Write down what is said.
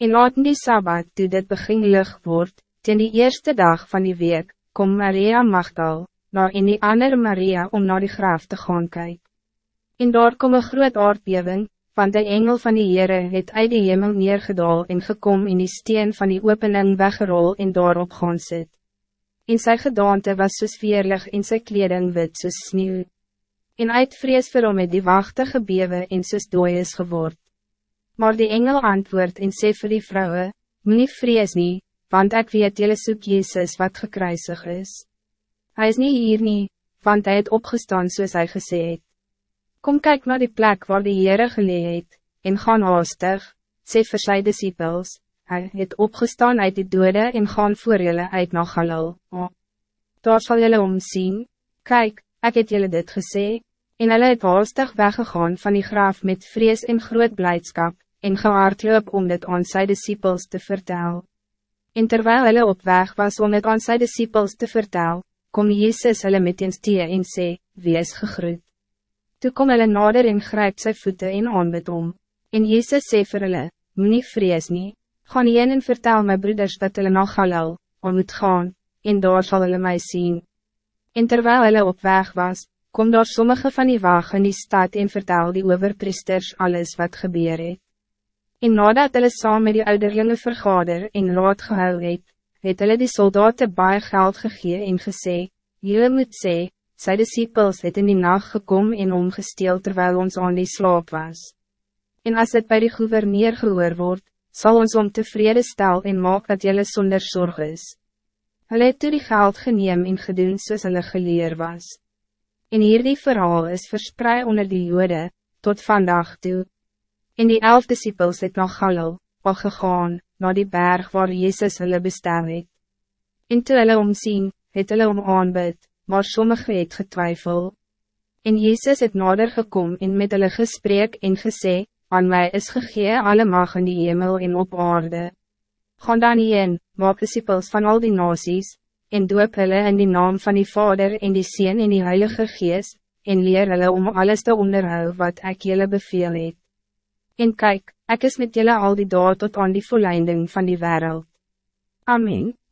En laat die Sabbat, toe dit begin lig word, ten die eerste dag van die week, kom Maria Magdal, na en die andere Maria om naar die graaf te gaan kijken. En daar kom een groot aardbewing, want de engel van die Heere het uit die hemel neergedaal en gekom in die steen van die opening weggerol en daarop gaan sit. En sy gedaante was soos veerlig en sy kleding wit soos sneeuw. En uit vrees vir hom het die wachte gebewe en soos dooi is geword. Maar die engel antwoord en sê vir die vrouwe, Moe vrees nie, want ik weet jylle soek Jezus wat gekruisig is. Hij is niet hier nie, want hij het opgestaan soos hy gesê het. Kom kijk naar die plek waar die Heere gelee het, en gaan haastig, sê vir sy disciples, hy het opgestaan uit die dode en gaan voor julle uit na Galil. Oh. Daar sal julle omsien, kijk, ik het julle dit gesê, en hulle het haastig weggegaan van die graaf met vrees en groot blijdschap, en gehaardloop om dit aan sy disciples te vertel. En terwijl hulle op weg was om het aan sy disciples te vertel, kom Jezus hulle met eens tie en sê, wie is gegroet. Toe kom hulle nader en grijp sy voete en aanbid om. En Jezus sê vir hulle, nie vrees nie, gaan heen en vertel my broeders dat hulle na Galil, om moet gaan, en daar sal hulle my sien. En terwijl hulle op weg was, kom daar sommige van die wagen in die stad en vertel die overpriesters alles wat gebeur het. En nadat hulle saam met die ouderlinge vergader en raad gehou het, het hulle die soldaten baie geld gegee en gesê, Julle moet sê, sy disciples het in die nacht gekom en omgesteel terwijl ons aan die slaap was. En als het bij die gouverneur gehoor word, zal ons om tevreden stel en maak dat julle zonder zorg is. Hulle het toe die geld geneem en gedoen soos hulle geleer was. En hierdie verhaal is verspreid onder die jode, tot vandaag toe. En die elf disciples het na Galil, al gegaan, na die berg waar Jezus hulle bestel het. En toe hulle omsien, het hulle om aanbid, maar sommige het getwijfel. En Jezus het nader gekom en met hulle gesprek en gesê, aan mij is gegee alle mag in die hemel en op aarde. Gaan dan heen, maak disciples van al die nasies, en doop hulle in die naam van die Vader en die Seen en die Heilige Geest, en leer hulle om alles te onderhou wat ik jullie beveel het. En kijk, ik is met jullie al die daad tot aan die volleinding van die wereld. Amen.